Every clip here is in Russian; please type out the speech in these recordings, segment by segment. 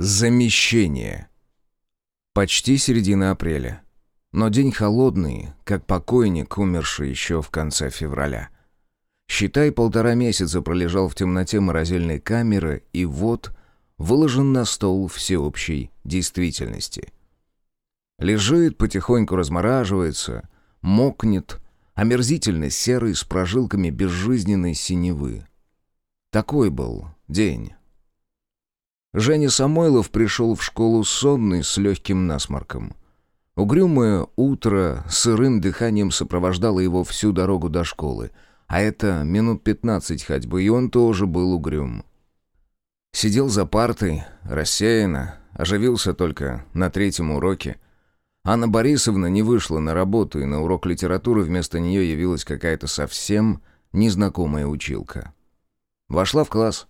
Замещение. Почти середина апреля. Но день холодный, как покойник, умерший еще в конце февраля. Считай, полтора месяца пролежал в темноте морозильной камеры, и вот выложен на стол всеобщей действительности. Лежит, потихоньку размораживается, мокнет, омерзительно серый с прожилками безжизненной синевы. Такой был день. Женя Самойлов пришел в школу сонный с легким насморком. Угрюмое утро сырым дыханием сопровождало его всю дорогу до школы, а это минут пятнадцать ходьбы, и он тоже был угрюм. Сидел за партой, рассеянно, оживился только на третьем уроке. Анна Борисовна не вышла на работу, и на урок литературы вместо нее явилась какая-то совсем незнакомая училка. Вошла в класс.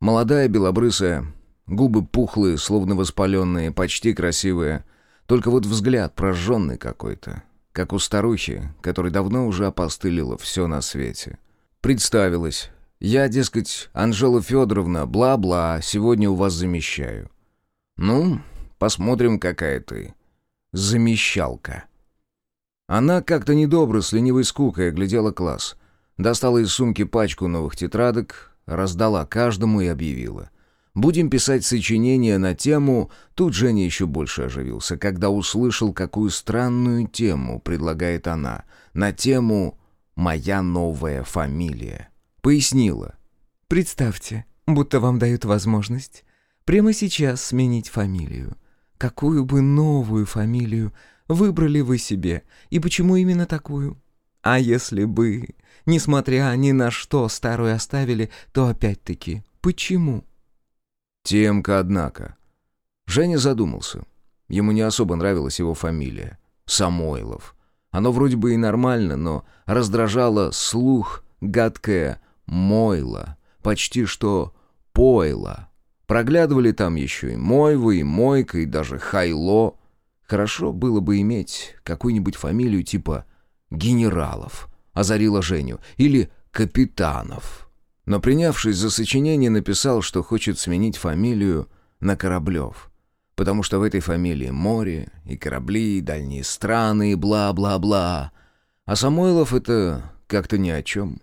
Молодая, белобрысая, губы пухлые, словно воспаленные, почти красивые. Только вот взгляд прожженный какой-то, как у старухи, которой давно уже опостылило все на свете. Представилась. Я, дескать, Анжела Федоровна, бла-бла, сегодня у вас замещаю. Ну, посмотрим, какая ты. Замещалка. Она как-то недобро, с ленивой скукой оглядела класс. Достала из сумки пачку новых тетрадок, раздала каждому и объявила. «Будем писать сочинение на тему...» Тут Женя еще больше оживился, когда услышал, какую странную тему предлагает она. На тему «Моя новая фамилия». Пояснила. «Представьте, будто вам дают возможность прямо сейчас сменить фамилию. Какую бы новую фамилию выбрали вы себе, и почему именно такую? А если бы, несмотря ни на что, старую оставили, то опять-таки, почему?» Темка, однако. Женя задумался. Ему не особо нравилась его фамилия. Самойлов. Оно вроде бы и нормально, но раздражало слух гадкое «мойло», почти что «пойло». Проглядывали там еще и «мойва», и «мойка», и даже «хайло». Хорошо было бы иметь какую-нибудь фамилию типа «генералов», озарила Женю, или «капитанов». Но принявшись за сочинение, написал, что хочет сменить фамилию на Кораблев. Потому что в этой фамилии море, и корабли, и дальние страны, и бла-бла-бла. А Самойлов это как-то ни о чем.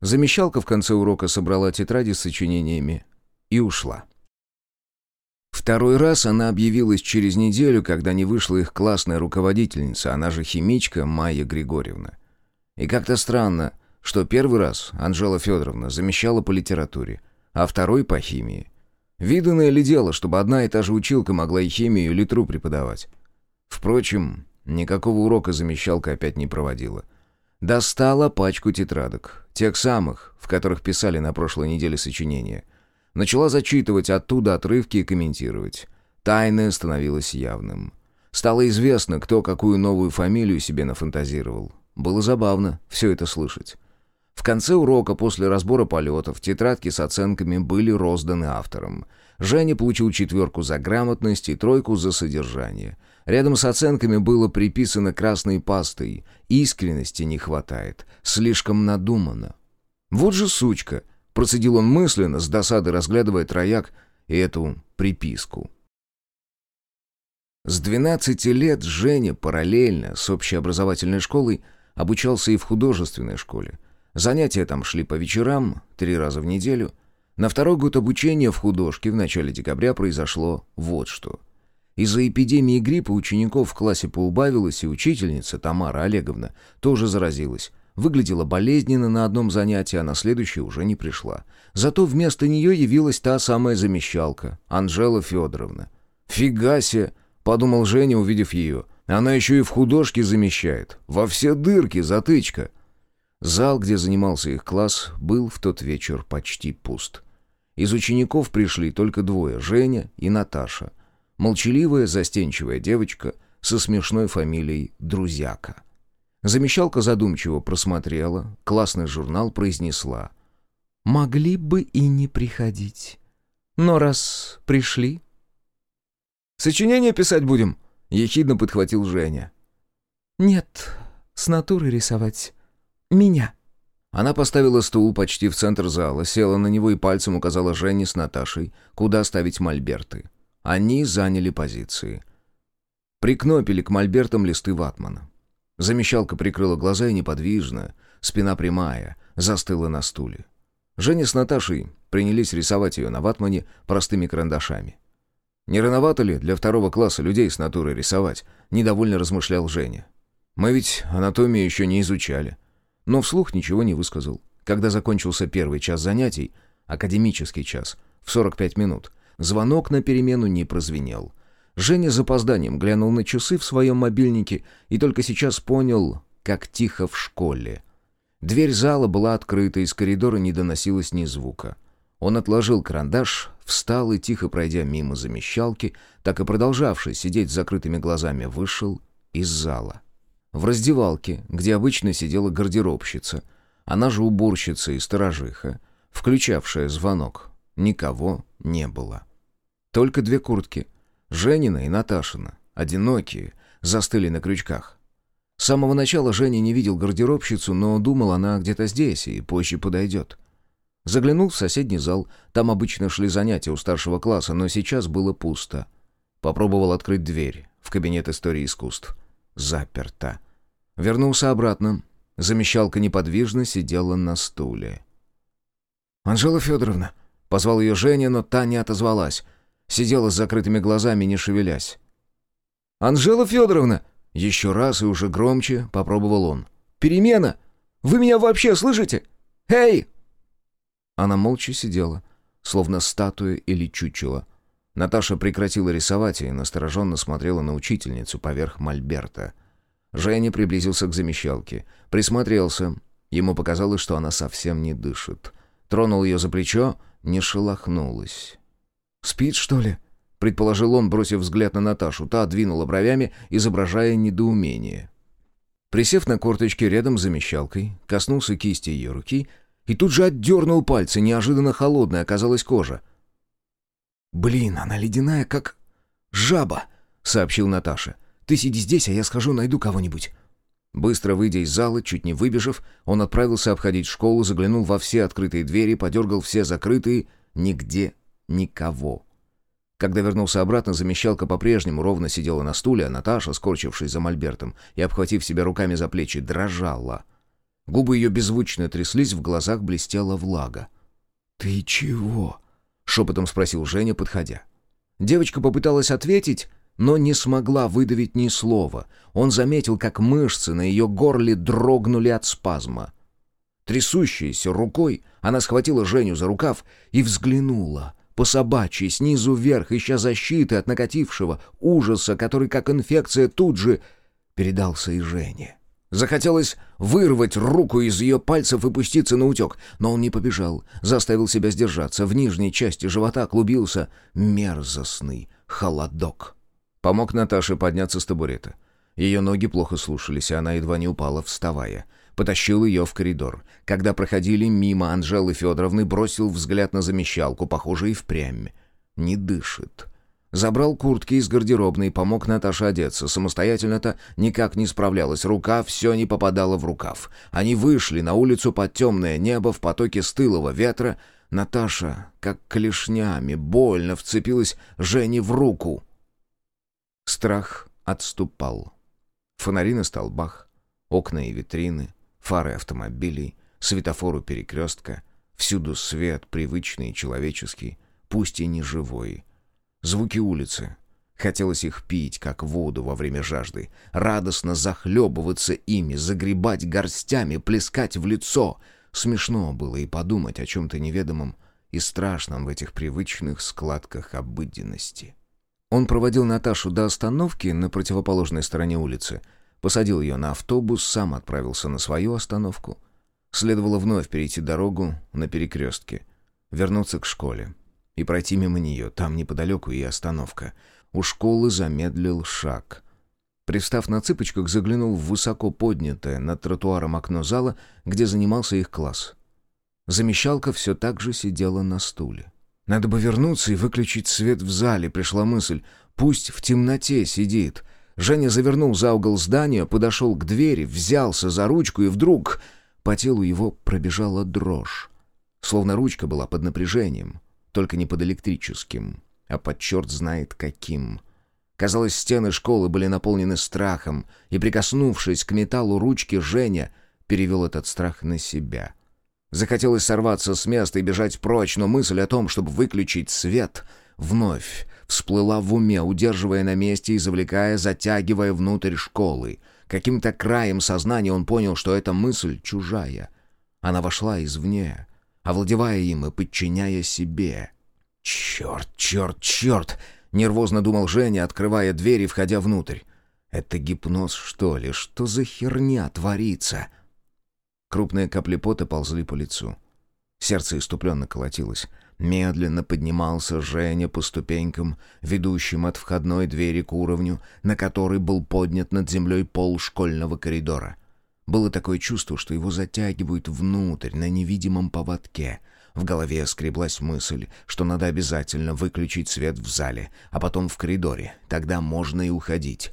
Замещалка в конце урока собрала тетради с сочинениями и ушла. Второй раз она объявилась через неделю, когда не вышла их классная руководительница, она же химичка Майя Григорьевна. И как-то странно, что первый раз Анжела Федоровна замещала по литературе, а второй по химии. Виданное ли дело, чтобы одна и та же училка могла и химию, и литру преподавать? Впрочем, никакого урока замещалка опять не проводила. Достала пачку тетрадок, тех самых, в которых писали на прошлой неделе сочинения. Начала зачитывать оттуда отрывки и комментировать. Тайное становилось явным. Стало известно, кто какую новую фамилию себе нафантазировал. Было забавно все это слышать. В конце урока после разбора полетов тетрадки с оценками были розданы авторам. Женя получил четверку за грамотность и тройку за содержание. Рядом с оценками было приписано красной пастой. Искренности не хватает. Слишком надумано. «Вот же сучка!» — процедил он мысленно, с досадой разглядывая трояк и эту приписку. С 12 лет Женя параллельно с общеобразовательной школой обучался и в художественной школе — Занятия там шли по вечерам, три раза в неделю. На второй год обучения в художке в начале декабря произошло вот что. Из-за эпидемии гриппа учеников в классе поубавилось, и учительница Тамара Олеговна тоже заразилась. Выглядела болезненно на одном занятии, а на следующее уже не пришла. Зато вместо нее явилась та самая замещалка, Анжела Федоровна. «Фига себе!» — подумал Женя, увидев ее. «Она еще и в художке замещает. Во все дырки затычка!» Зал, где занимался их класс, был в тот вечер почти пуст. Из учеников пришли только двое — Женя и Наташа. Молчаливая, застенчивая девочка со смешной фамилией Друзяка. Замещалка задумчиво просмотрела, классный журнал произнесла. «Могли бы и не приходить. Но раз пришли...» «Сочинение писать будем?» — ехидно подхватил Женя. «Нет, с натуры рисовать меня». Она поставила стул почти в центр зала, села на него и пальцем указала Жене с Наташей, куда ставить мольберты. Они заняли позиции. Прикнопили к мольбертам листы ватмана. Замещалка прикрыла глаза и неподвижно, спина прямая, застыла на стуле. Женя с Наташей принялись рисовать ее на ватмане простыми карандашами. «Не рановато ли для второго класса людей с натурой рисовать?» — недовольно размышлял Женя. «Мы ведь анатомию еще не изучали». Но вслух ничего не высказал. Когда закончился первый час занятий, академический час, в 45 минут, звонок на перемену не прозвенел. Женя с запозданием глянул на часы в своем мобильнике и только сейчас понял, как тихо в школе. Дверь зала была открыта, из коридора не доносилось ни звука. Он отложил карандаш, встал и, тихо пройдя мимо замещалки, так и продолжавший сидеть с закрытыми глазами, вышел из зала. В раздевалке, где обычно сидела гардеробщица, она же уборщица и сторожиха, включавшая звонок, никого не было. Только две куртки, Женина и Наташина, одинокие, застыли на крючках. С самого начала Женя не видел гардеробщицу, но думал, она где-то здесь и позже подойдет. Заглянул в соседний зал, там обычно шли занятия у старшего класса, но сейчас было пусто. Попробовал открыть дверь в кабинет истории искусств. Заперто. Вернулся обратно. Замещалка неподвижно сидела на стуле. «Анжела Федоровна!» — позвал ее Женя, но та не отозвалась. Сидела с закрытыми глазами, не шевелясь. «Анжела Федоровна!» Еще раз и уже громче попробовал он. «Перемена! Вы меня вообще слышите? Эй!» Она молча сидела, словно статуя или чучело. Наташа прекратила рисовать и настороженно смотрела на учительницу поверх мольберта. Женя приблизился к замещалке, присмотрелся. Ему показалось, что она совсем не дышит. Тронул ее за плечо, не шелохнулась. «Спит, что ли?» — предположил он, бросив взгляд на Наташу. Та двинула бровями, изображая недоумение. Присев на корточки рядом с замещалкой, коснулся кисти ее руки и тут же отдернул пальцы, неожиданно холодная оказалась кожа. «Блин, она ледяная, как жаба», — сообщил Наташа. «Ты сиди здесь, а я схожу, найду кого-нибудь». Быстро выйдя из зала, чуть не выбежав, он отправился обходить школу, заглянул во все открытые двери, подергал все закрытые, нигде никого. Когда вернулся обратно, замещалка по-прежнему ровно сидела на стуле, а Наташа, скорчившись за мольбертом и обхватив себя руками за плечи, дрожала. Губы ее беззвучно тряслись, в глазах блестела влага. «Ты чего?» — шепотом спросил Женя, подходя. Девочка попыталась ответить, но не смогла выдавить ни слова. Он заметил, как мышцы на ее горле дрогнули от спазма. Трясущейся рукой она схватила Женю за рукав и взглянула — по собачьи, снизу вверх, ища защиты от накатившего ужаса, который, как инфекция, тут же передался и Жене. Захотелось вырвать руку из ее пальцев и пуститься на утек, но он не побежал, заставил себя сдержаться. В нижней части живота клубился мерзостный холодок. Помог Наташе подняться с табурета. Ее ноги плохо слушались, и она едва не упала, вставая — Потащил ее в коридор. Когда проходили мимо Анжелы Федоровны, бросил взгляд на замещалку, похоже, и впрямь. Не дышит. Забрал куртки из гардеробной, помог Наташе одеться. Самостоятельно-то никак не справлялась. Рука все не попадала в рукав. Они вышли на улицу под темное небо в потоке стылого ветра. Наташа, как клешнями, больно вцепилась Жене в руку. Страх отступал. Фонари на столбах, окна и витрины, фары автомобилей, светофору перекрестка. Всюду свет, привычный и человеческий, пусть и не живой. Звуки улицы. Хотелось их пить, как воду во время жажды, радостно захлебываться ими, загребать горстями, плескать в лицо. Смешно было и подумать о чем-то неведомом и страшном в этих привычных складках обыденности. Он проводил Наташу до остановки на противоположной стороне улицы — посадил ее на автобус, сам отправился на свою остановку. Следовало вновь перейти дорогу на перекрестке, вернуться к школе и пройти мимо нее, там неподалеку и остановка. У школы замедлил шаг. Пристав на цыпочках, заглянул в высоко поднятое над тротуаром окно зала, где занимался их класс. Замещалка все так же сидела на стуле. «Надо бы вернуться и выключить свет в зале», — пришла мысль. «Пусть в темноте сидит». Женя завернул за угол здания, подошел к двери, взялся за ручку, и вдруг по телу его пробежала дрожь. Словно ручка была под напряжением, только не под электрическим. а под черт знает каким. Казалось, стены школы были наполнены страхом, и, прикоснувшись к металлу ручки, Женя перевел этот страх на себя. Захотелось сорваться с места и бежать прочь, но мысль о том, чтобы выключить свет, вновь всплыла в уме, удерживая на месте и завлекая, затягивая внутрь школы. Каким-то краем сознания он понял, что эта мысль чужая. Она вошла извне, овладевая им и подчиняя себе. «Черт, черт, черт!» — нервозно думал Женя, открывая дверь и входя внутрь. «Это гипноз, что ли? Что за херня творится?» Крупные капли пота ползли по лицу. Сердце иступленно колотилось. Медленно поднимался Женя по ступенькам, ведущим от входной двери к уровню, на который был поднят над землей пол школьного коридора. Было такое чувство, что его затягивают внутрь, на невидимом поводке. В голове скреблась мысль, что надо обязательно выключить свет в зале, а потом в коридоре. Тогда можно и уходить.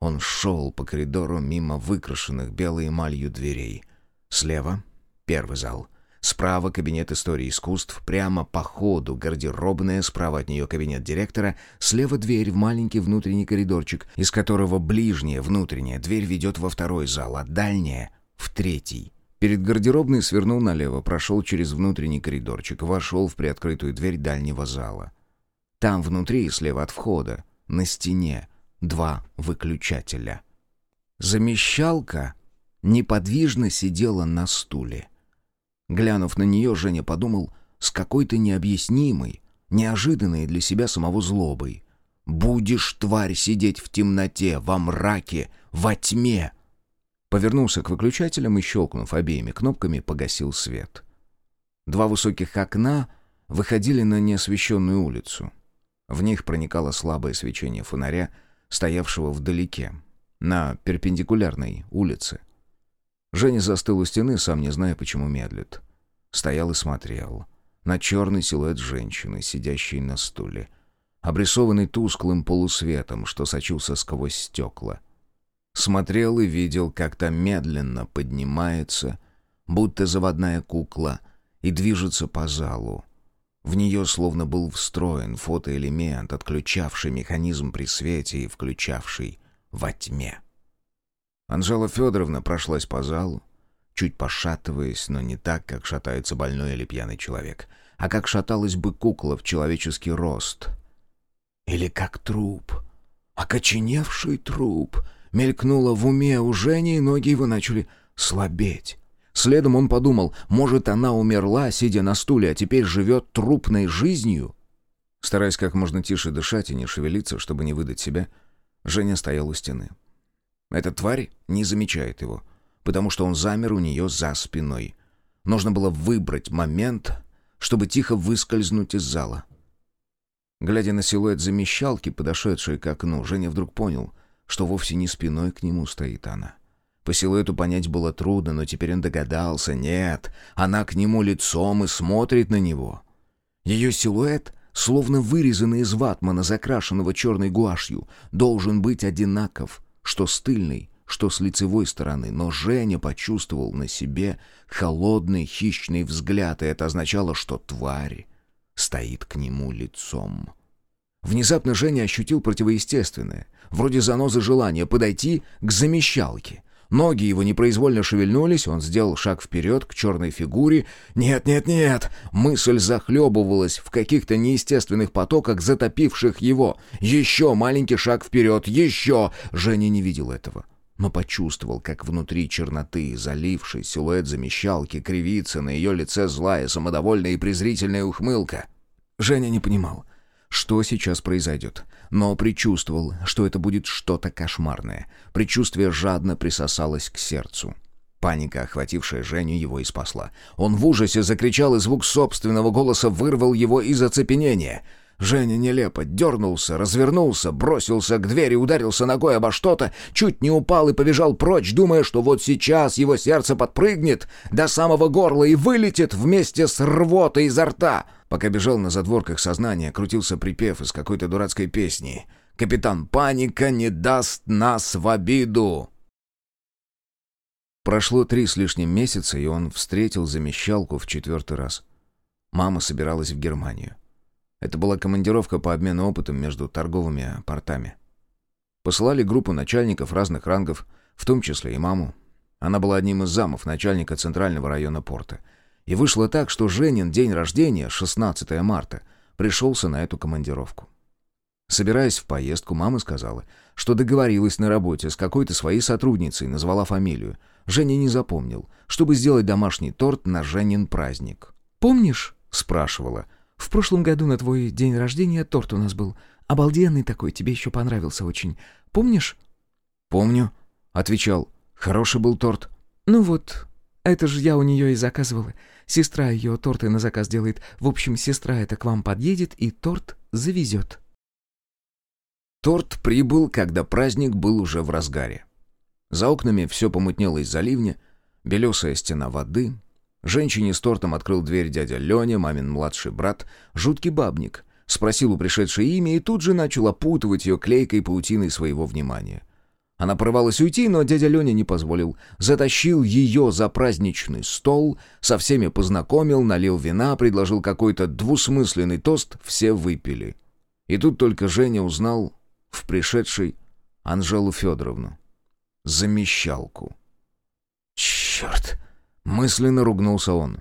Он шел по коридору мимо выкрашенных белой эмалью дверей. Слева — первый зал. Справа кабинет истории искусств, прямо по ходу гардеробная, справа от нее кабинет директора, слева дверь в маленький внутренний коридорчик, из которого ближняя внутренняя дверь ведет во второй зал, а дальняя — в третий. Перед гардеробной свернул налево, прошел через внутренний коридорчик, вошел в приоткрытую дверь дальнего зала. Там внутри, слева от входа, на стене, два выключателя. Замещалка неподвижно сидела на стуле. Глянув на нее, Женя подумал с какой-то необъяснимой, неожиданной для себя самого злобой. «Будешь, тварь, сидеть в темноте, во мраке, во тьме!» Повернулся к выключателям и, щелкнув обеими кнопками, погасил свет. Два высоких окна выходили на неосвещенную улицу. В них проникало слабое свечение фонаря, стоявшего вдалеке, на перпендикулярной улице — Женя застыл у стены, сам не зная, почему медлит. Стоял и смотрел. На черный силуэт женщины, сидящей на стуле. Обрисованный тусклым полусветом, что сочился сквозь стекла. Смотрел и видел, как там медленно поднимается, будто заводная кукла, и движется по залу. В нее словно был встроен фотоэлемент, отключавший механизм при свете и включавший во тьме. Анжела Федоровна прошлась по залу, чуть пошатываясь, но не так, как шатается больной или пьяный человек, а как шаталась бы кукла в человеческий рост. Или как труп, окоченевший труп, мелькнуло в уме у Жени, и ноги его начали слабеть. Следом он подумал, может, она умерла, сидя на стуле, а теперь живет трупной жизнью? Стараясь как можно тише дышать и не шевелиться, чтобы не выдать себя, Женя стоял у стены. Эта тварь не замечает его, потому что он замер у нее за спиной. Нужно было выбрать момент, чтобы тихо выскользнуть из зала. Глядя на силуэт замещалки, подошедшей к окну, Женя вдруг понял, что вовсе не спиной к нему стоит она. По силуэту понять было трудно, но теперь он догадался. Нет, она к нему лицом и смотрит на него. Ее силуэт, словно вырезанный из ватмана, закрашенного черной гуашью, должен быть одинаков — что с тыльной, что с лицевой стороны, но Женя почувствовал на себе холодный хищный взгляд, и это означало, что тварь стоит к нему лицом. Внезапно Женя ощутил противоестественное, вроде занозы желания подойти к замещалке, Ноги его непроизвольно шевельнулись, он сделал шаг вперед к черной фигуре. «Нет, нет, нет!» Мысль захлебывалась в каких-то неестественных потоках, затопивших его. «Еще маленький шаг вперед! Еще!» Женя не видел этого но почувствовал, как внутри черноты, заливший силуэт замещалки, кривится на ее лице злая, самодовольная и презрительная ухмылка. Женя не понимал, что сейчас произойдет. Но предчувствовал, что это будет что-то кошмарное. Предчувствие жадно присосалось к сердцу. Паника, охватившая Женю, его и спасла. Он в ужасе закричал, и звук собственного голоса вырвал его из оцепенения — Женя нелепо дернулся, развернулся, бросился к двери, ударился ногой обо что-то, чуть не упал и побежал прочь, думая, что вот сейчас его сердце подпрыгнет до самого горла и вылетит вместе с рвотой изо рта. Пока бежал на задворках сознания, крутился припев из какой-то дурацкой песни. «Капитан Паника не даст нас в обиду!» Прошло три с лишним месяца, и он встретил замещалку в четвертый раз. Мама собиралась в Германию. Это была командировка по обмену опытом между торговыми портами. Посылали группу начальников разных рангов, в том числе и маму. Она была одним из замов начальника центрального района порта. И вышло так, что Женин день рождения, 16 марта, пришелся на эту командировку. Собираясь в поездку, мама сказала, что договорилась на работе с какой-то своей сотрудницей, назвала фамилию. Женя не запомнил, чтобы сделать домашний торт на Женин праздник. «Помнишь?» — спрашивала. «В прошлом году на твой день рождения торт у нас был. Обалденный такой, тебе еще понравился очень. Помнишь?» «Помню», — отвечал. «Хороший был торт». «Ну вот, это же я у нее и заказывала. Сестра ее торты на заказ делает. В общем, сестра эта к вам подъедет и торт завезет». Торт прибыл, когда праздник был уже в разгаре. За окнами все помутнело из-за ливня, белесая стена воды. Женщине с тортом открыл дверь дядя Леня, мамин младший брат, жуткий бабник. Спросил у пришедшей имя и тут же начал опутывать ее клейкой паутиной своего внимания. Она порывалась уйти, но дядя Леня не позволил. Затащил ее за праздничный стол, со всеми познакомил, налил вина, предложил какой-то двусмысленный тост, все выпили. И тут только Женя узнал, в пришедшей Анжелу Федоровну. Замещалку. «Черт!» — мысленно ругнулся он.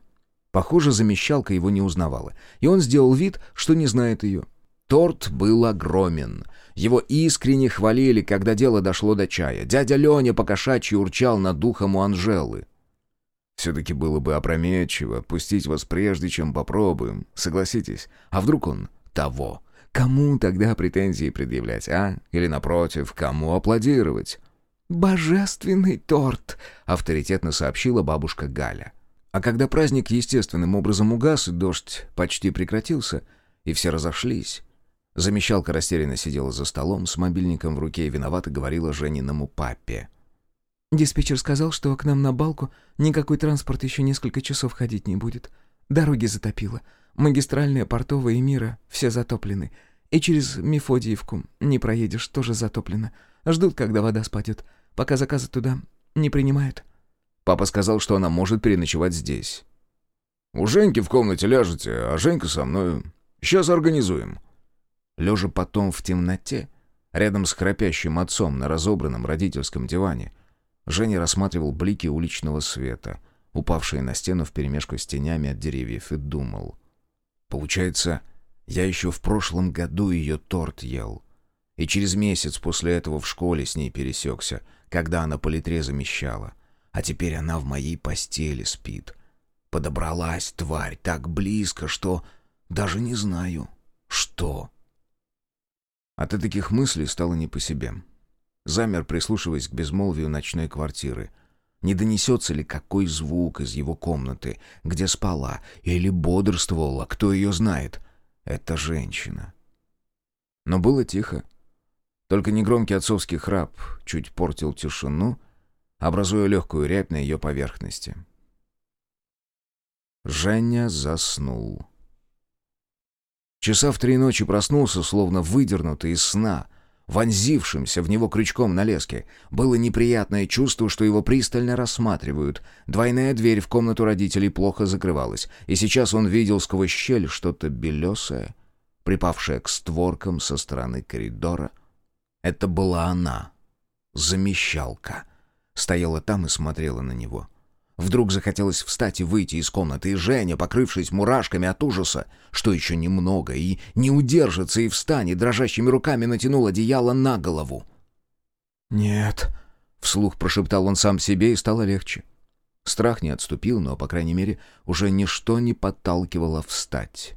Похоже, замещалка его не узнавала, и он сделал вид, что не знает ее. Торт был огромен. Его искренне хвалили, когда дело дошло до чая. Дядя Леня покошачьи урчал над духом у Анжелы. «Все-таки было бы опрометчиво пустить вас прежде, чем попробуем. Согласитесь? А вдруг он того?» Кому тогда претензии предъявлять, а? Или, напротив, кому аплодировать? «Божественный торт!» — авторитетно сообщила бабушка Галя. А когда праздник естественным образом угас, и дождь почти прекратился, и все разошлись, замещалка растерянно сидела за столом с мобильником в руке и виновато говорила Жениному папе. «Диспетчер сказал, что к нам на балку никакой транспорт еще несколько часов ходить не будет. Дороги затопило. Магистральные, портовые и мира все затоплены. И через Мефодиевку не проедешь, тоже затоплено. Ждут, когда вода спадет. Пока заказы туда не принимают. Папа сказал, что она может переночевать здесь. «У Женьки в комнате ляжете, а Женька со мной. Сейчас организуем». Лежа потом в темноте, рядом с храпящим отцом на разобранном родительском диване, Женя рассматривал блики уличного света, упавшие на стену вперемешку с тенями от деревьев, и думал. Получается, я еще в прошлом году ее торт ел. И через месяц после этого в школе с ней пересекся, когда она по литре замещала. А теперь она в моей постели спит. Подобралась, тварь, так близко, что даже не знаю, что. От таких мыслей стало не по себе. Замер, прислушиваясь к безмолвию ночной квартиры — не донесется ли какой звук из его комнаты, где спала или бодрствовала, кто ее знает? Это женщина. Но было тихо. Только негромкий отцовский храп чуть портил тишину, образуя легкую рябь на ее поверхности. Женя заснул. Часа в три ночи проснулся, словно выдернутый из сна — вонзившимся в него крючком на леске. Было неприятное чувство, что его пристально рассматривают. Двойная дверь в комнату родителей плохо закрывалась, и сейчас он видел сквозь щель что-то белесое, припавшее к створкам со стороны коридора. Это была она, замещалка. Стояла там и смотрела на него. Вдруг захотелось встать и выйти из комнаты, и Женя, покрывшись мурашками от ужаса, что еще немного, и не удержится, и встанет, дрожащими руками натянул одеяло на голову. «Нет», — вслух прошептал он сам себе, и стало легче. Страх не отступил, но, по крайней мере, уже ничто не подталкивало встать.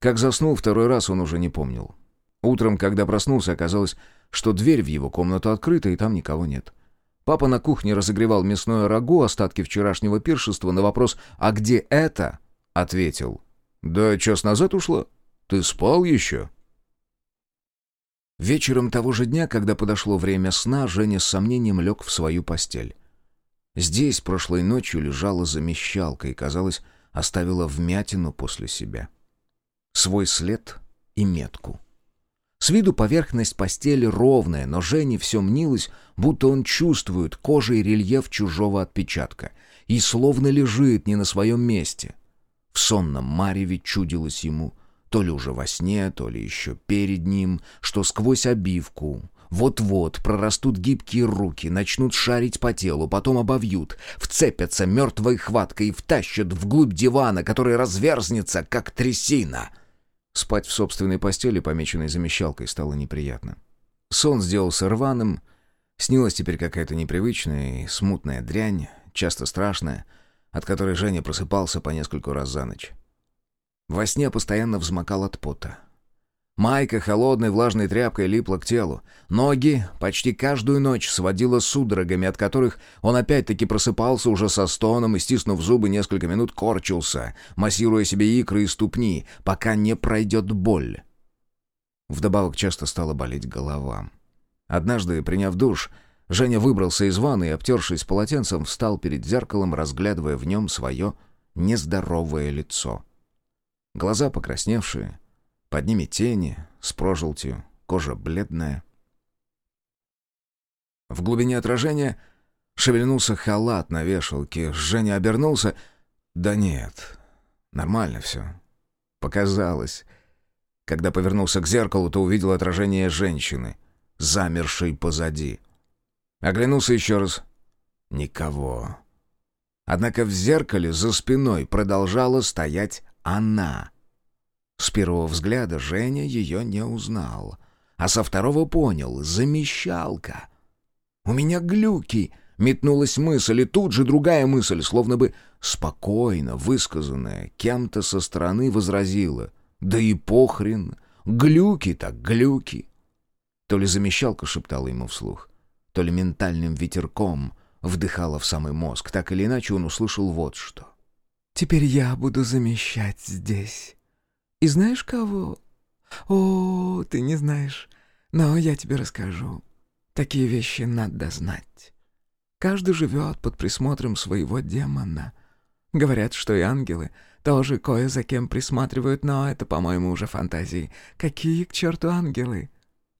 Как заснул второй раз, он уже не помнил. Утром, когда проснулся, оказалось, что дверь в его комнату открыта, и там никого нет. — Папа на кухне разогревал мясное рагу, остатки вчерашнего пиршества, на вопрос «А где это?» ответил. «Да час назад ушла. Ты спал еще?» Вечером того же дня, когда подошло время сна, Женя с сомнением лег в свою постель. Здесь прошлой ночью лежала замещалка и, казалось, оставила вмятину после себя. Свой след и метку. С виду поверхность постели ровная, но Жене все мнилось, будто он чувствует кожей рельеф чужого отпечатка и словно лежит не на своем месте. В сонном мареве чудилось ему, то ли уже во сне, то ли еще перед ним, что сквозь обивку вот-вот прорастут гибкие руки, начнут шарить по телу, потом обовьют, вцепятся мертвой хваткой и втащат вглубь дивана, который разверзнется, как трясина. Спать в собственной постели, помеченной замещалкой, стало неприятно. Сон сделался рваным, снилась теперь какая-то непривычная и смутная дрянь, часто страшная, от которой Женя просыпался по нескольку раз за ночь. Во сне постоянно взмокал от пота. Майка холодной влажной тряпкой липла к телу. Ноги почти каждую ночь сводила судорогами, от которых он опять-таки просыпался уже со стоном и, стиснув зубы, несколько минут корчился, массируя себе икры и ступни, пока не пройдет боль. Вдобавок часто стала болеть голова. Однажды, приняв душ, Женя выбрался из ванны и, обтершись полотенцем, встал перед зеркалом, разглядывая в нем свое нездоровое лицо. Глаза покрасневшие, под ними тени, с прожилтью, кожа бледная. В глубине отражения шевельнулся халат на вешалке. Женя обернулся. Да нет, нормально все. Показалось. Когда повернулся к зеркалу, то увидел отражение женщины, замершей позади. Оглянулся еще раз. Никого. Однако в зеркале за спиной продолжала стоять она — с первого взгляда Женя ее не узнал, а со второго понял — замещалка. «У меня глюки!» — метнулась мысль, и тут же другая мысль, словно бы спокойно высказанная, кем-то со стороны возразила. «Да и похрен! Глюки так глюки!» То ли замещалка шептала ему вслух, то ли ментальным ветерком вдыхала в самый мозг. Так или иначе он услышал вот что. «Теперь я буду замещать здесь». И знаешь кого? О, ты не знаешь, но я тебе расскажу. Такие вещи надо знать. Каждый живет под присмотром своего демона. Говорят, что и ангелы тоже кое за кем присматривают, но это, по-моему, уже фантазии. Какие к черту ангелы?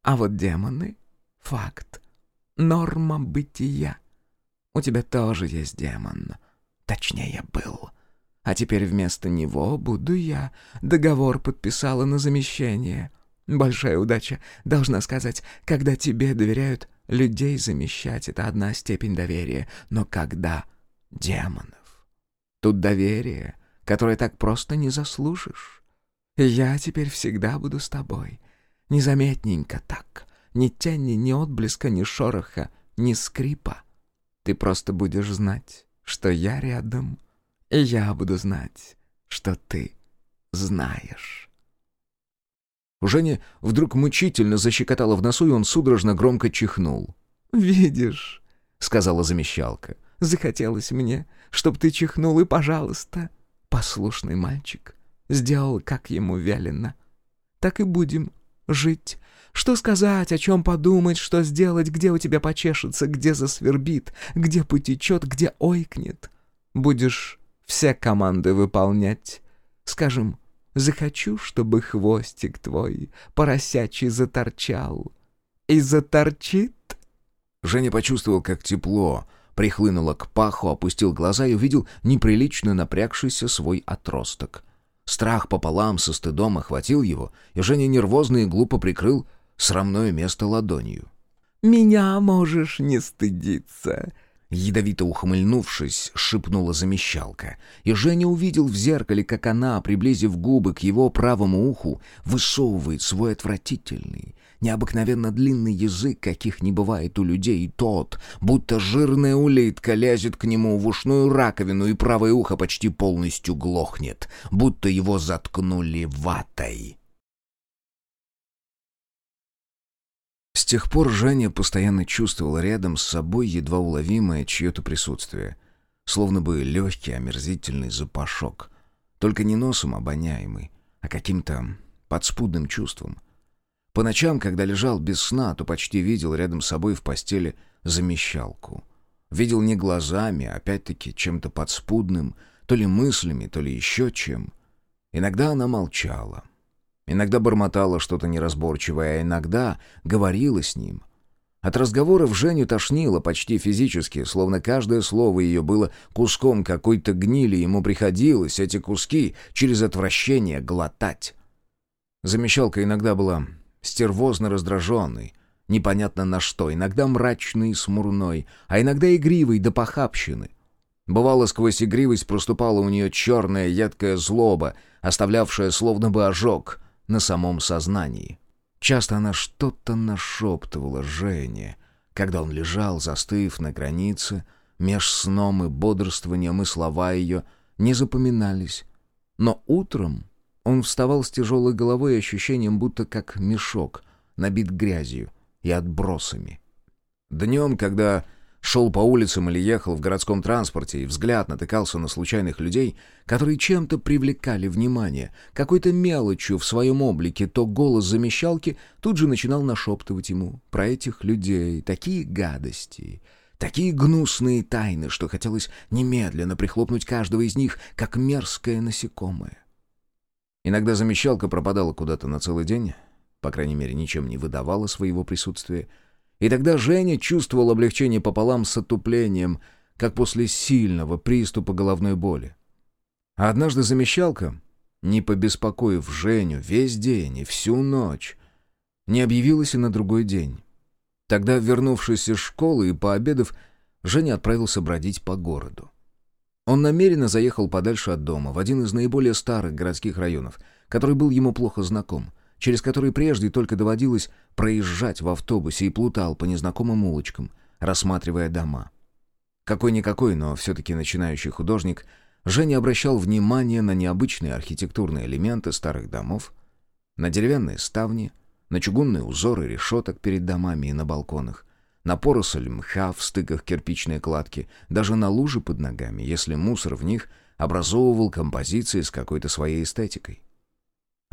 А вот демоны — факт. Норма бытия. У тебя тоже есть демон. Точнее, был. А теперь вместо него буду я. Договор подписала на замещение. Большая удача, должна сказать, когда тебе доверяют людей замещать, это одна степень доверия. Но когда демонов? Тут доверие, которое так просто не заслужишь. Я теперь всегда буду с тобой. Незаметненько так. Ни тени, ни отблеска, ни шороха, ни скрипа. Ты просто будешь знать, что я рядом — и я буду знать, что ты знаешь». У вдруг мучительно защекотало в носу, и он судорожно громко чихнул. «Видишь», — сказала замещалка, — «захотелось мне, чтоб ты чихнул, и, пожалуйста, послушный мальчик, сделал, как ему велено. Так и будем жить. Что сказать, о чем подумать, что сделать, где у тебя почешется, где засвербит, где потечет, где ойкнет. Будешь все команды выполнять. Скажем, захочу, чтобы хвостик твой поросячий заторчал. И заторчит?» Женя почувствовал, как тепло прихлынуло к паху, опустил глаза и увидел неприлично напрягшийся свой отросток. Страх пополам со стыдом охватил его, и Женя нервозно и глупо прикрыл срамное место ладонью. «Меня можешь не стыдиться», Ядовито ухмыльнувшись, шепнула замещалка, и Женя увидел в зеркале, как она, приблизив губы к его правому уху, высовывает свой отвратительный, необыкновенно длинный язык, каких не бывает у людей, и тот, будто жирная улитка, лезет к нему в ушную раковину, и правое ухо почти полностью глохнет, будто его заткнули ватой. С тех пор Женя постоянно чувствовал рядом с собой едва уловимое чье-то присутствие, словно бы легкий омерзительный запашок, только не носом обоняемый, а каким-то подспудным чувством. По ночам, когда лежал без сна, то почти видел рядом с собой в постели замещалку. Видел не глазами, а опять-таки чем-то подспудным, то ли мыслями, то ли еще чем. Иногда она молчала — Иногда бормотала что-то неразборчивое, а иногда говорила с ним. От разговоров Женю тошнило почти физически, словно каждое слово ее было куском какой-то гнили, ему приходилось эти куски через отвращение глотать. Замещалка иногда была стервозно раздраженной, непонятно на что, иногда мрачный и смурной, а иногда игривый до похабщины. Бывало, сквозь игривость проступала у нее черная едкая злоба, оставлявшая словно бы ожог на самом сознании. Часто она что-то нашептывала Жене, когда он лежал, застыв на границе, меж сном и бодрствованием, и слова ее не запоминались. Но утром он вставал с тяжелой головой и ощущением, будто как мешок, набит грязью и отбросами. Днем, когда шел по улицам или ехал в городском транспорте и взгляд натыкался на случайных людей, которые чем-то привлекали внимание, какой-то мелочью в своем облике, то голос замещалки тут же начинал нашептывать ему про этих людей, такие гадости, такие гнусные тайны, что хотелось немедленно прихлопнуть каждого из них, как мерзкое насекомое. Иногда замещалка пропадала куда-то на целый день, по крайней мере, ничем не выдавала своего присутствия, и тогда Женя чувствовал облегчение пополам с отуплением, как после сильного приступа головной боли. А однажды замещалка, не побеспокоив Женю весь день и всю ночь, не объявилась и на другой день. Тогда, вернувшись из школы и пообедав, Женя отправился бродить по городу. Он намеренно заехал подальше от дома, в один из наиболее старых городских районов, который был ему плохо знаком, через который прежде только доводилось проезжать в автобусе и плутал по незнакомым улочкам, рассматривая дома. Какой-никакой, но все-таки начинающий художник, Женя обращал внимание на необычные архитектурные элементы старых домов, на деревянные ставни, на чугунные узоры решеток перед домами и на балконах, на поросль мха в стыках кирпичной кладки, даже на лужи под ногами, если мусор в них образовывал композиции с какой-то своей эстетикой.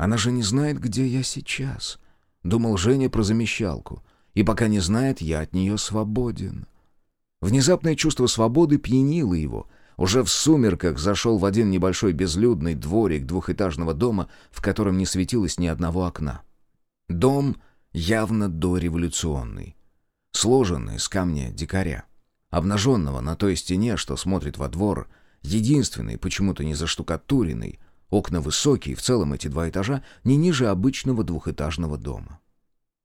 «Она же не знает, где я сейчас», — думал Женя про замещалку, «и пока не знает, я от нее свободен». Внезапное чувство свободы пьянило его. Уже в сумерках зашел в один небольшой безлюдный дворик двухэтажного дома, в котором не светилось ни одного окна. Дом явно дореволюционный сложенный из камня дикаря, обнаженного на той стене, что смотрит во двор, единственный, почему-то не заштукатуренный, окна высокие, в целом эти два этажа не ниже обычного двухэтажного дома.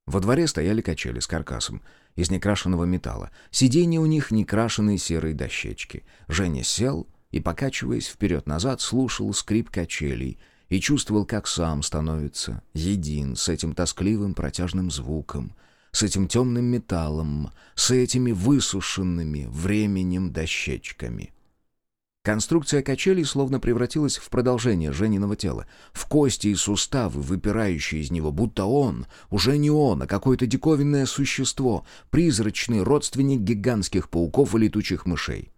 Во дворе стояли качели с каркасом из некрашенного металла. Сиденья у них некрашенные серые дощечки. Женя сел и, покачиваясь вперед-назад, слушал скрип качелей и чувствовал, как сам становится един с этим тоскливым протяжным звуком — с этим темным металлом, с этими высушенными временем дощечками. Конструкция качелей словно превратилась в продолжение Жениного тела, в кости и суставы, выпирающие из него, будто он, уже не он, а какое-то диковинное существо, призрачный родственник гигантских пауков и летучих мышей.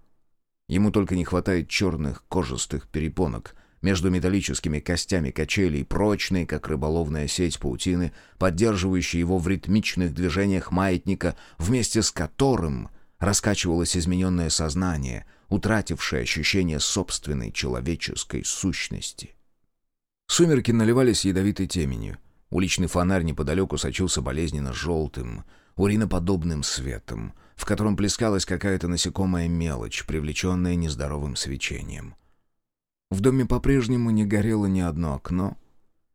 Ему только не хватает черных кожистых перепонок — между металлическими костями качелей, прочной, как рыболовная сеть паутины, поддерживающей его в ритмичных движениях маятника, вместе с которым раскачивалось измененное сознание, утратившее ощущение собственной человеческой сущности. Сумерки наливались ядовитой теменью. Уличный фонарь неподалеку сочился болезненно желтым, уриноподобным светом, в котором плескалась какая-то насекомая мелочь, привлеченная нездоровым свечением. В доме по-прежнему не горело ни одно окно.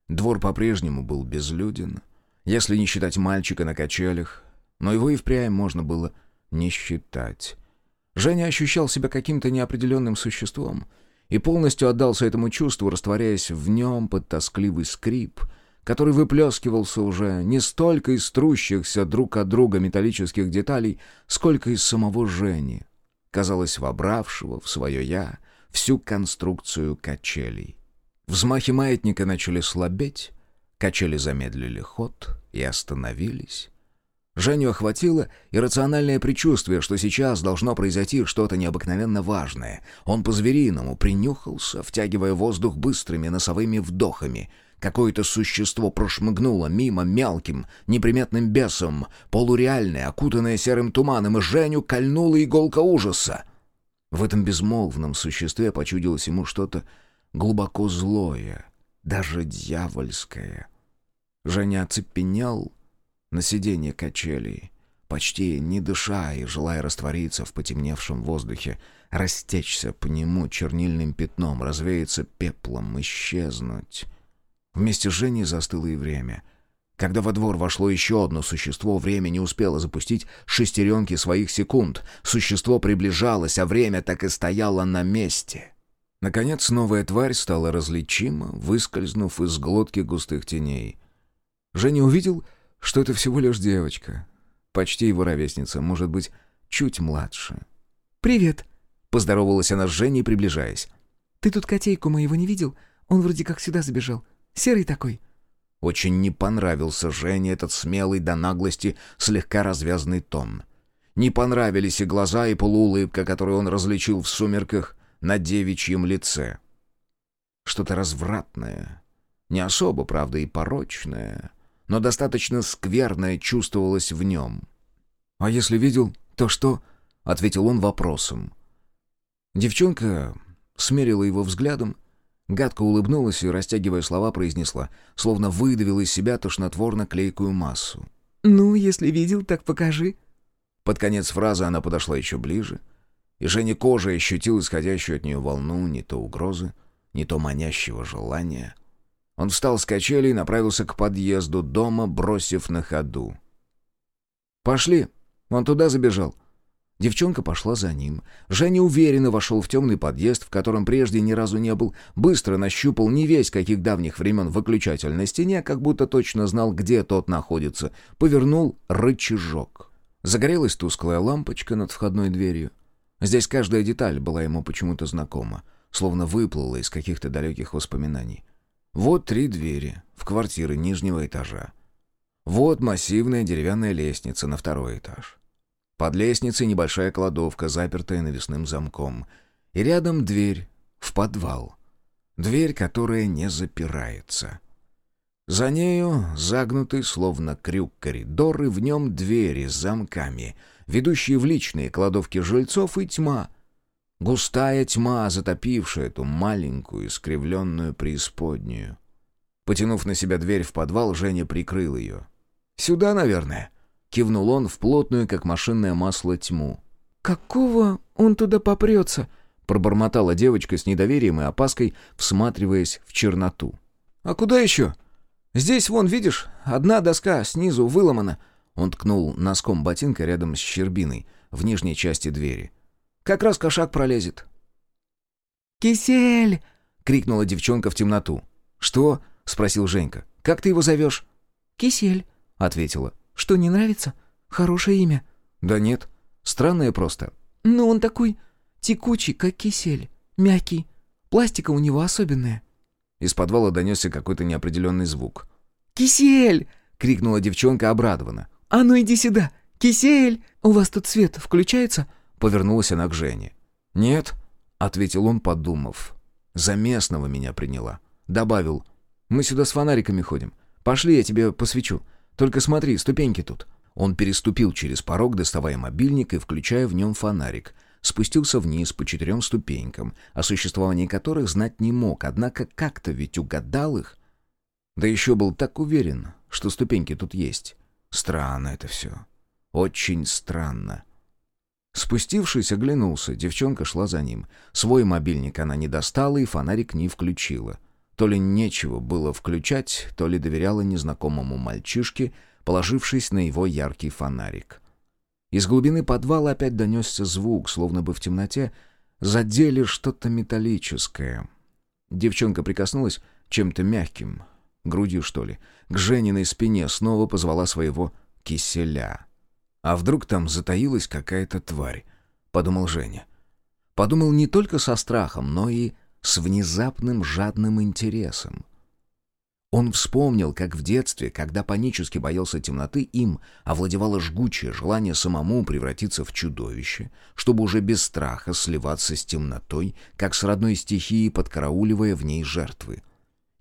Двор по-прежнему был безлюден, если не считать мальчика на качелях, но его и впрямь можно было не считать. Женя ощущал себя каким-то неопределенным существом и полностью отдался этому чувству, растворяясь в нем под тоскливый скрип, который выплескивался уже не столько из трущихся друг от друга металлических деталей, сколько из самого Жени, казалось, вобравшего в свое «я» всю конструкцию качелей. Взмахи маятника начали слабеть, качели замедлили ход и остановились. Женю охватило иррациональное предчувствие, что сейчас должно произойти что-то необыкновенно важное. Он по-звериному принюхался, втягивая воздух быстрыми носовыми вдохами. Какое-то существо прошмыгнуло мимо мелким, неприметным бесом, полуреальное, окутанное серым туманом, и Женю кольнула иголка ужаса. В этом безмолвном существе почудилось ему что-то глубоко злое, даже дьявольское. Женя оцепенел на сиденье качелей, почти не дыша и желая раствориться в потемневшем воздухе, растечься по нему чернильным пятном, развеяться пеплом, исчезнуть. Вместе с Женей застыло и время. Когда во двор вошло еще одно существо, время не успело запустить шестеренки своих секунд. Существо приближалось, а время так и стояло на месте. Наконец новая тварь стала различима, выскользнув из глотки густых теней. Женя увидел, что это всего лишь девочка. Почти его ровесница, может быть, чуть младше. «Привет!» — поздоровалась она с Женей, приближаясь. «Ты тут котейку моего не видел? Он вроде как сюда забежал. Серый такой». Очень не понравился Жене этот смелый до наглости слегка развязанный тон. Не понравились и глаза, и полуулыбка, которую он различил в сумерках на девичьем лице. Что-то развратное, не особо, правда, и порочное, но достаточно скверное чувствовалось в нем. «А если видел, то что?» — ответил он вопросом. Девчонка смерила его взглядом, Гадко улыбнулась и, растягивая слова, произнесла, словно выдавила из себя тошнотворно-клейкую массу. «Ну, если видел, так покажи». Под конец фразы она подошла еще ближе, и Женя кожа ощутил исходящую от нее волну не то угрозы, не то манящего желания. Он встал с качели и направился к подъезду дома, бросив на ходу. «Пошли, он туда забежал. Девчонка пошла за ним. Женя уверенно вошел в темный подъезд, в котором прежде ни разу не был, быстро нащупал не весь каких давних времен выключатель на стене, как будто точно знал, где тот находится, повернул рычажок. Загорелась тусклая лампочка над входной дверью. Здесь каждая деталь была ему почему-то знакома, словно выплыла из каких-то далеких воспоминаний. Вот три двери в квартиры нижнего этажа. Вот массивная деревянная лестница на второй этаж. Под лестницей небольшая кладовка, запертая навесным замком. И рядом дверь в подвал. Дверь, которая не запирается. За нею загнутый, словно крюк коридор, и в нем двери с замками, ведущие в личные кладовки жильцов, и тьма. Густая тьма, затопившая эту маленькую, искривленную преисподнюю. Потянув на себя дверь в подвал, Женя прикрыл ее. «Сюда, наверное», Кивнул он в плотную, как машинное масло, тьму. «Какого он туда попрется?» Пробормотала девочка с недоверием и опаской, всматриваясь в черноту. «А куда еще? Здесь, вон, видишь, одна доска снизу выломана». Он ткнул носком ботинка рядом с щербиной в нижней части двери. «Как раз кошак пролезет». «Кисель!» — крикнула девчонка в темноту. «Что?» — спросил Женька. «Как ты его зовешь?» «Кисель», — ответила. Что, не нравится? Хорошее имя». «Да нет. Странное просто». «Ну, он такой текучий, как кисель. Мягкий. Пластика у него особенная». Из подвала донесся какой-то неопределенный звук. «Кисель!» — крикнула девчонка обрадованно. «А ну иди сюда! Кисель! У вас тут свет включается?» Повернулась она к Жене. «Нет», — ответил он, подумав. «За местного меня приняла». Добавил. «Мы сюда с фонариками ходим. Пошли, я тебе посвечу. Только смотри, ступеньки тут». Он переступил через порог, доставая мобильник и включая в нем фонарик. Спустился вниз по четырем ступенькам, о существовании которых знать не мог, однако как-то ведь угадал их. Да еще был так уверен, что ступеньки тут есть. Странно это все. Очень странно. Спустившись, оглянулся, девчонка шла за ним. Свой мобильник она не достала и фонарик не включила. То ли нечего было включать, то ли доверяла незнакомому мальчишке, положившись на его яркий фонарик. Из глубины подвала опять донесся звук, словно бы в темноте задели что-то металлическое. Девчонка прикоснулась чем-то мягким, грудью что ли, к Жениной спине, снова позвала своего киселя. А вдруг там затаилась какая-то тварь, подумал Женя. Подумал не только со страхом, но и с внезапным жадным интересом. Он вспомнил, как в детстве, когда панически боялся темноты, им овладевало жгучее желание самому превратиться в чудовище, чтобы уже без страха сливаться с темнотой, как с родной стихией, подкарауливая в ней жертвы.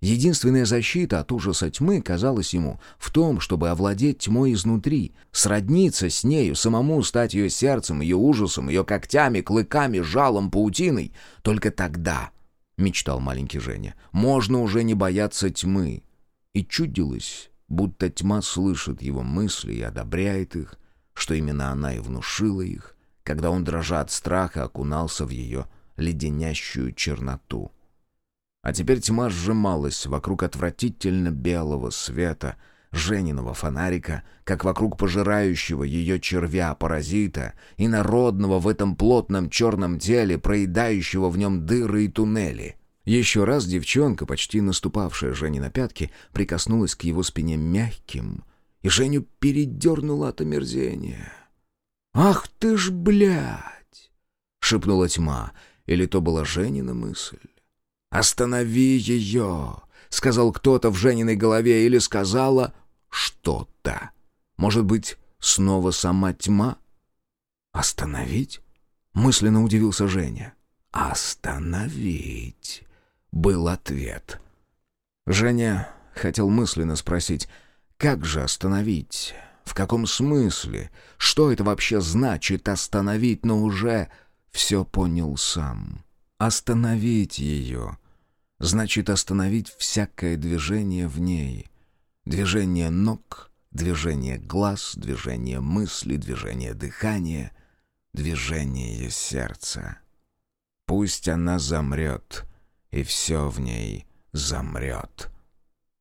Единственная защита от ужаса тьмы казалась ему в том, чтобы овладеть тьмой изнутри, сродниться с нею, самому стать ее сердцем, ее ужасом, ее когтями, клыками, жалом, паутиной. Только тогда — мечтал маленький Женя. «Можно уже не бояться тьмы». И чудилось, будто тьма слышит его мысли и одобряет их, что именно она и внушила их, когда он, дрожа от страха, окунался в ее леденящую черноту. А теперь тьма сжималась вокруг отвратительно белого света — Жениного фонарика, как вокруг пожирающего ее червя-паразита и народного в этом плотном черном теле, проедающего в нем дыры и туннели. Еще раз девчонка, почти наступавшая Жене на пятки, прикоснулась к его спине мягким, и Женю передернула от омерзения. «Ах ты ж, блядь!» — шепнула тьма, или то была Женина мысль. «Останови ее!» — сказал кто-то в Жениной голове, или сказала что-то. Может быть, снова сама тьма? Остановить? Мысленно удивился Женя. Остановить, был ответ. Женя хотел мысленно спросить, как же остановить? В каком смысле? Что это вообще значит остановить, но уже все понял сам. Остановить ее значит остановить всякое движение в ней. Движение ног, движение глаз, движение мысли, движение дыхания, движение сердца. Пусть она замрет, и все в ней замрет.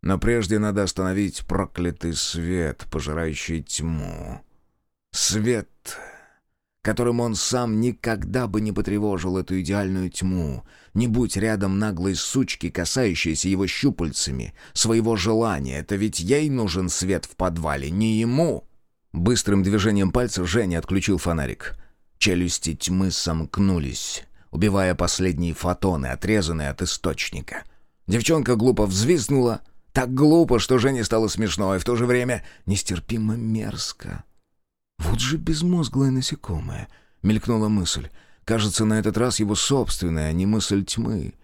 Но прежде надо остановить проклятый свет, пожирающий тьму. Свет которым он сам никогда бы не потревожил эту идеальную тьму, не будь рядом наглой сучки, касающейся его щупальцами, своего желания. Это ведь ей нужен свет в подвале, не ему. Быстрым движением пальца Женя отключил фонарик. Челюсти тьмы сомкнулись, убивая последние фотоны, отрезанные от источника. Девчонка глупо взвизгнула, так глупо, что Жене стало смешно, и в то же время нестерпимо мерзко. «Вот же безмозглое насекомое!» — мелькнула мысль. «Кажется, на этот раз его собственная, а не мысль тьмы».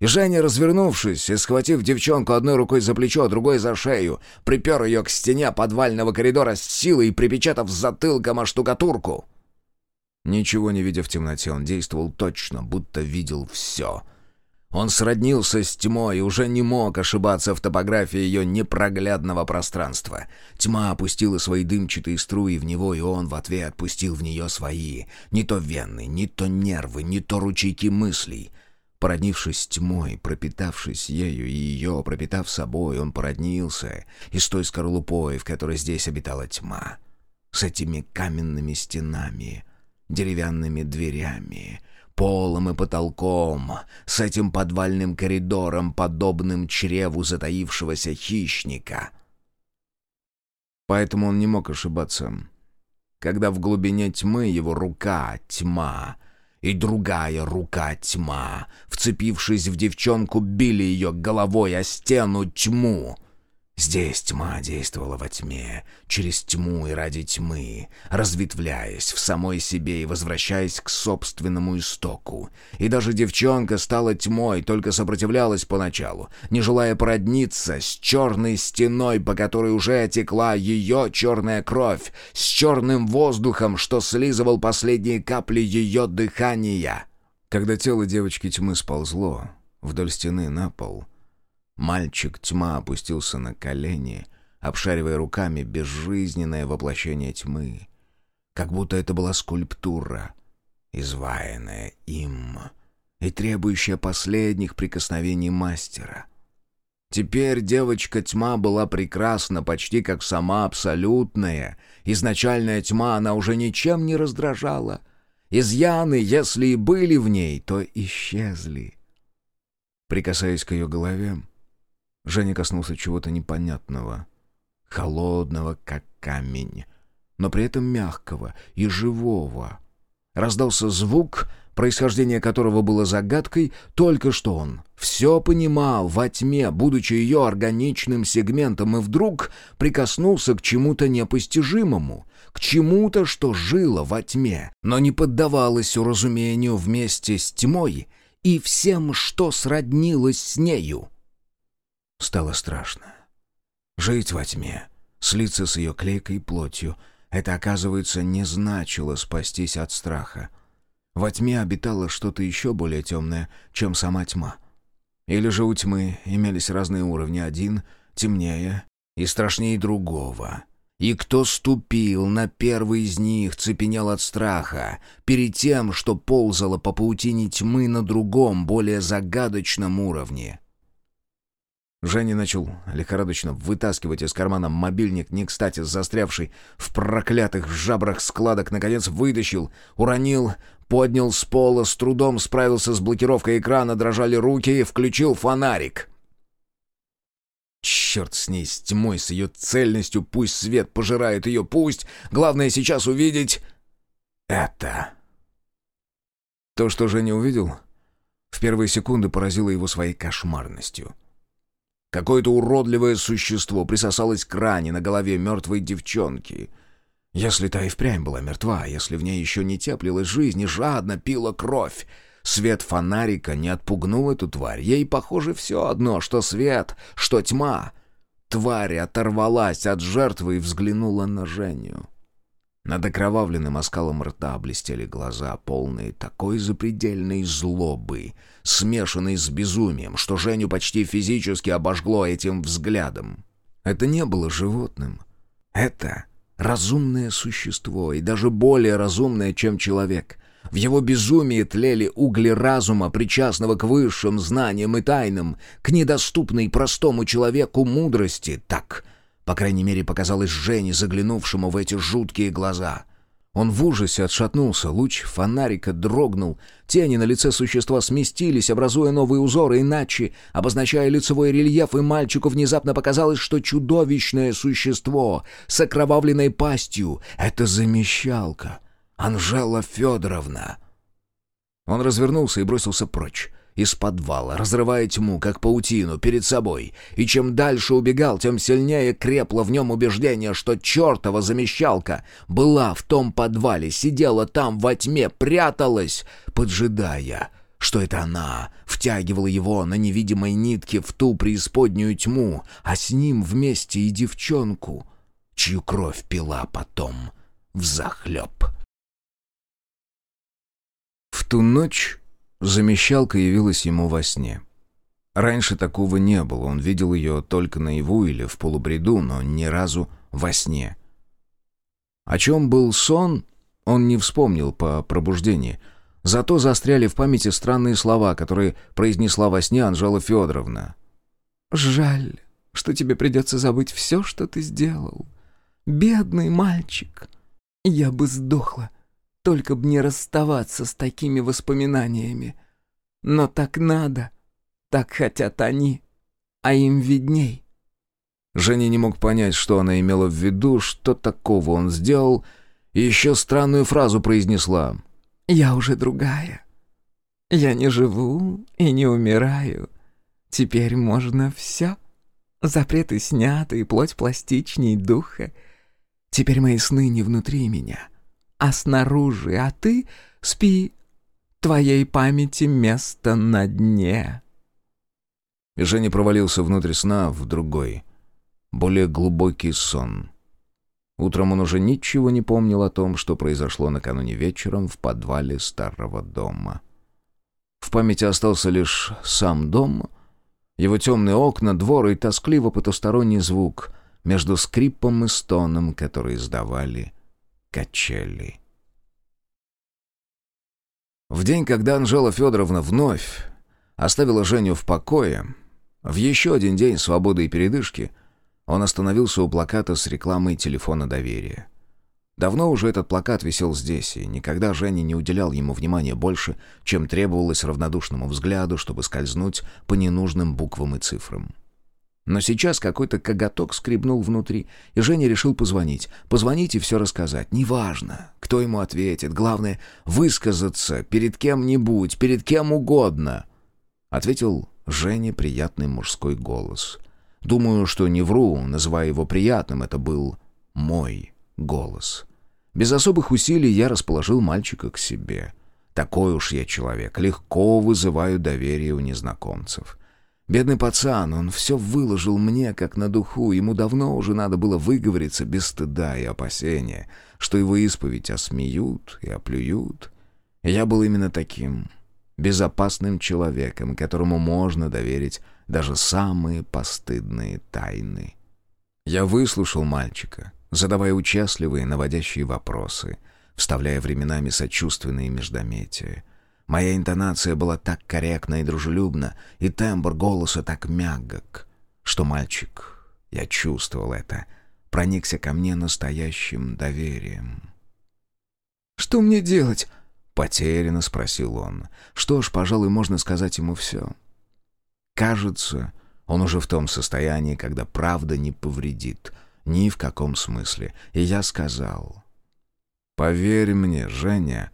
И Женя, развернувшись и схватив девчонку одной рукой за плечо, а другой за шею, припер ее к стене подвального коридора с силой, припечатав затылком о штукатурку. Ничего не видя в темноте, он действовал точно, будто видел все — он сроднился с тьмой и уже не мог ошибаться в топографии ее непроглядного пространства. Тьма опустила свои дымчатые струи в него, и он в ответ отпустил в нее свои. Не то вены, не то нервы, не то ручейки мыслей. Породнившись тьмой, пропитавшись ею и ее, пропитав собой, он породнился и с той скорлупой, в которой здесь обитала тьма. С этими каменными стенами, деревянными дверями — полом и потолком, с этим подвальным коридором, подобным чреву затаившегося хищника. Поэтому он не мог ошибаться. Когда в глубине тьмы его рука — тьма, и другая рука — тьма, вцепившись в девчонку, били ее головой о стену тьму — Здесь тьма действовала во тьме, через тьму и ради тьмы, разветвляясь в самой себе и возвращаясь к собственному истоку. И даже девчонка стала тьмой, только сопротивлялась поначалу, не желая породниться с черной стеной, по которой уже отекла ее черная кровь, с черным воздухом, что слизывал последние капли ее дыхания. Когда тело девочки тьмы сползло вдоль стены на пол — Мальчик тьма опустился на колени, обшаривая руками безжизненное воплощение тьмы. Как будто это была скульптура, изваянная им и требующая последних прикосновений мастера. Теперь девочка-тьма была прекрасна, почти как сама абсолютная. Изначальная тьма она уже ничем не раздражала. Изъяны, если и были в ней, то исчезли. Прикасаясь к ее голове, Женя коснулся чего-то непонятного, холодного, как камень, но при этом мягкого и живого. Раздался звук, происхождение которого было загадкой, только что он все понимал во тьме, будучи ее органичным сегментом, и вдруг прикоснулся к чему-то непостижимому, к чему-то, что жило во тьме, но не поддавалось уразумению вместе с тьмой и всем, что сроднилось с нею. Стало страшно. Жить во тьме, слиться с ее клейкой плотью — это, оказывается, не значило спастись от страха. Во тьме обитало что-то еще более темное, чем сама тьма. Или же у тьмы имелись разные уровни, один темнее и страшнее другого. И кто ступил на первый из них, цепенел от страха, перед тем, что ползало по паутине тьмы на другом, более загадочном уровне. Женя начал лихорадочно вытаскивать из кармана мобильник, не кстати застрявший в проклятых жабрах складок, наконец вытащил, уронил, поднял с пола, с трудом справился с блокировкой экрана, дрожали руки и включил фонарик. Черт с ней, с тьмой, с ее цельностью, пусть свет пожирает ее, пусть. Главное сейчас увидеть это. То, что Женя увидел, в первые секунды поразило его своей кошмарностью — Какое-то уродливое существо присосалось к ране на голове мертвой девчонки. Если та и впрямь была мертва, если в ней еще не теплилась жизнь и жадно пила кровь, свет фонарика не отпугнул эту тварь. Ей, похоже, все одно, что свет, что тьма. Тварь оторвалась от жертвы и взглянула на Женю. Над окровавленным оскалом рта блестели глаза, полные такой запредельной злобы, смешанной с безумием, что Женю почти физически обожгло этим взглядом. Это не было животным. Это разумное существо, и даже более разумное, чем человек. В его безумии тлели угли разума, причастного к высшим знаниям и тайнам, к недоступной простому человеку мудрости. Так по крайней мере, показалось Жене, заглянувшему в эти жуткие глаза. Он в ужасе отшатнулся, луч фонарика дрогнул, тени на лице существа сместились, образуя новые узоры, иначе, обозначая лицевой рельеф, и мальчику внезапно показалось, что чудовищное существо с окровавленной пастью — это замещалка, Анжела Федоровна. Он развернулся и бросился прочь из подвала, разрывая тьму, как паутину, перед собой. И чем дальше убегал, тем сильнее крепло в нем убеждение, что чертова замещалка была в том подвале, сидела там во тьме, пряталась, поджидая, что это она втягивала его на невидимой нитке в ту преисподнюю тьму, а с ним вместе и девчонку, чью кровь пила потом взахлеб. В ту ночь Замещалка явилась ему во сне. Раньше такого не было, он видел ее только наяву или в полубреду, но ни разу во сне. О чем был сон, он не вспомнил по пробуждении. Зато застряли в памяти странные слова, которые произнесла во сне Анжела Федоровна. «Жаль, что тебе придется забыть все, что ты сделал. Бедный мальчик. Я бы сдохла, только б не расставаться с такими воспоминаниями. Но так надо, так хотят они, а им видней. Женя не мог понять, что она имела в виду, что такого он сделал, и еще странную фразу произнесла. «Я уже другая. Я не живу и не умираю. Теперь можно все. Запреты сняты, и плоть пластичней духа. Теперь мои сны не внутри меня» а снаружи, а ты спи, твоей памяти место на дне». И Женя провалился внутрь сна в другой, более глубокий сон. Утром он уже ничего не помнил о том, что произошло накануне вечером в подвале старого дома. В памяти остался лишь сам дом, его темные окна, двор и тоскливо потусторонний звук между скрипом и стоном, который издавали качели. В день, когда Анжела Федоровна вновь оставила Женю в покое, в еще один день свободы и передышки, он остановился у плаката с рекламой телефона доверия. Давно уже этот плакат висел здесь, и никогда Женя не уделял ему внимания больше, чем требовалось равнодушному взгляду, чтобы скользнуть по ненужным буквам и цифрам. Но сейчас какой-то коготок скребнул внутри, и Женя решил позвонить. Позвонить и все рассказать. Неважно, кто ему ответит. Главное — высказаться перед кем-нибудь, перед кем угодно. Ответил Жене приятный мужской голос. Думаю, что не вру, называя его приятным, это был мой голос. Без особых усилий я расположил мальчика к себе. Такой уж я человек, легко вызываю доверие у незнакомцев. Бедный пацан, он все выложил мне, как на духу. Ему давно уже надо было выговориться без стыда и опасения, что его исповедь осмеют и оплюют. Я был именно таким, безопасным человеком, которому можно доверить даже самые постыдные тайны. Я выслушал мальчика, задавая участливые, наводящие вопросы, вставляя временами сочувственные междометия. Моя интонация была так корректна и дружелюбна, и тембр голоса так мягок, что мальчик, я чувствовал это, проникся ко мне настоящим доверием. «Что мне делать?» — потерянно спросил он. «Что ж, пожалуй, можно сказать ему все. Кажется, он уже в том состоянии, когда правда не повредит, ни в каком смысле. И я сказал, «Поверь мне, Женя,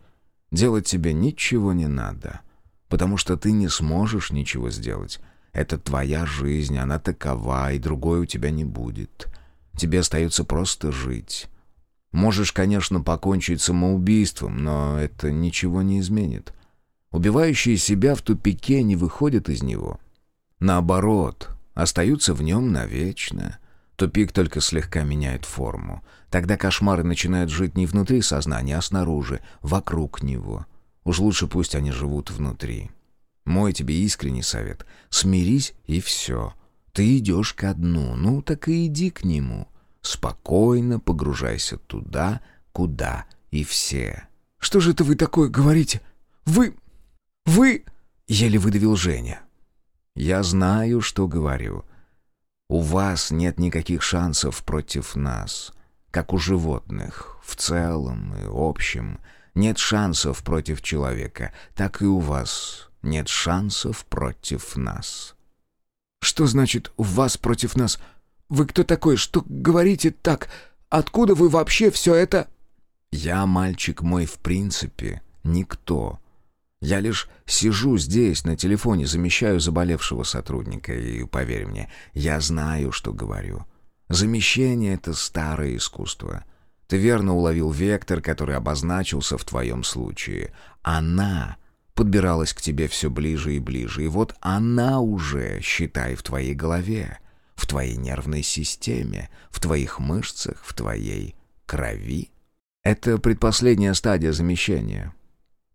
делать тебе ничего не надо, потому что ты не сможешь ничего сделать. Это твоя жизнь, она такова, и другой у тебя не будет. Тебе остается просто жить». Можешь, конечно, покончить самоубийством, но это ничего не изменит. Убивающие себя в тупике не выходят из него. Наоборот, остаются в нем навечно. Тупик только слегка меняет форму. Тогда кошмары начинают жить не внутри сознания, а снаружи, вокруг него. Уж лучше пусть они живут внутри. Мой тебе искренний совет. Смирись и все. Ты идешь ко дну, ну так и иди к нему. Спокойно погружайся туда, куда и все. «Что же это вы такое говорите? Вы... вы...» — еле выдавил Женя. «Я знаю, что говорю. У вас нет никаких шансов против нас, как у животных, в целом и общем. Нет шансов против человека, так и у вас нет шансов против нас». «Что значит «у вас против нас»?» Вы кто такой? Что говорите так? Откуда вы вообще все это...» «Я, мальчик мой, в принципе, никто. Я лишь сижу здесь, на телефоне, замещаю заболевшего сотрудника, и, поверь мне, я знаю, что говорю. Замещение — это старое искусство. Ты верно уловил вектор, который обозначился в твоем случае. Она подбиралась к тебе все ближе и ближе, и вот она уже, считай, в твоей голове» в твоей нервной системе, в твоих мышцах, в твоей крови. Это предпоследняя стадия замещения.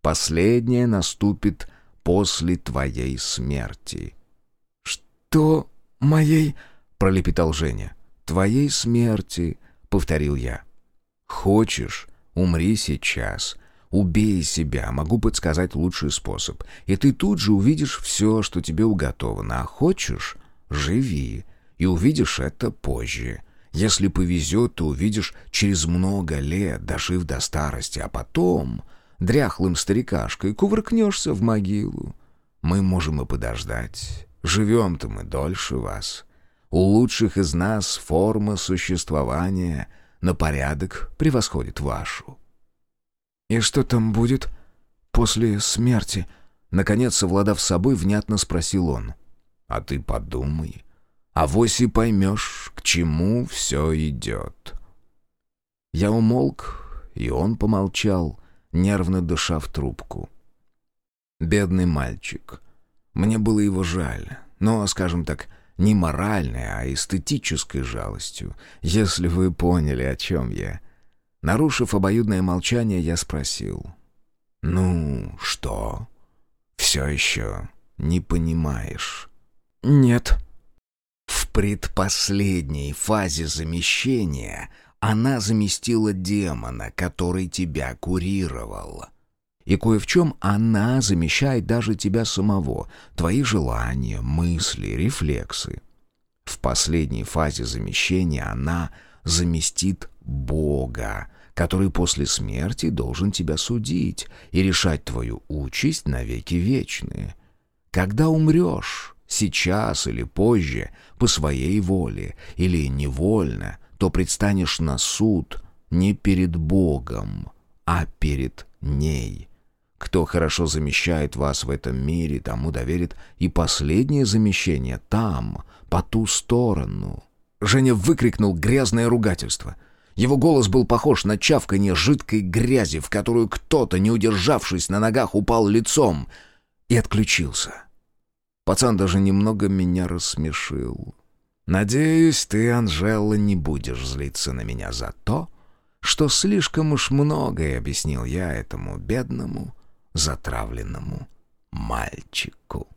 Последняя наступит после твоей смерти. «Что моей?» — пролепетал Женя. «Твоей смерти», — повторил я. «Хочешь, умри сейчас». Убей себя, могу подсказать лучший способ. И ты тут же увидишь все, что тебе уготовано. А хочешь — живи и увидишь это позже. Если повезет, то увидишь через много лет, дожив до старости, а потом дряхлым старикашкой кувыркнешься в могилу. Мы можем и подождать. Живем-то мы дольше вас. У лучших из нас форма существования на порядок превосходит вашу. «И что там будет после смерти?» Наконец, совладав собой, внятно спросил он. «А ты подумай. А вось и поймешь, к чему все идет. Я умолк, и он помолчал, нервно дыша в трубку. Бедный мальчик. Мне было его жаль, но, скажем так, не моральной, а эстетической жалостью, если вы поняли, о чем я. Нарушив обоюдное молчание, я спросил. «Ну, что? Все еще не понимаешь?» «Нет», в предпоследней фазе замещения она заместила демона, который тебя курировал. И кое в чем она замещает даже тебя самого, твои желания, мысли, рефлексы. В последней фазе замещения она заместит Бога, который после смерти должен тебя судить и решать твою участь навеки вечные. Когда умрешь, сейчас или позже, по своей воле или невольно, то предстанешь на суд не перед Богом, а перед ней. Кто хорошо замещает вас в этом мире, тому доверит и последнее замещение там, по ту сторону. Женя выкрикнул грязное ругательство. Его голос был похож на чавканье жидкой грязи, в которую кто-то, не удержавшись на ногах, упал лицом и отключился. Пацан даже немного меня рассмешил. Надеюсь, ты, Анжела, не будешь злиться на меня за то, что слишком уж многое объяснил я этому бедному, затравленному мальчику.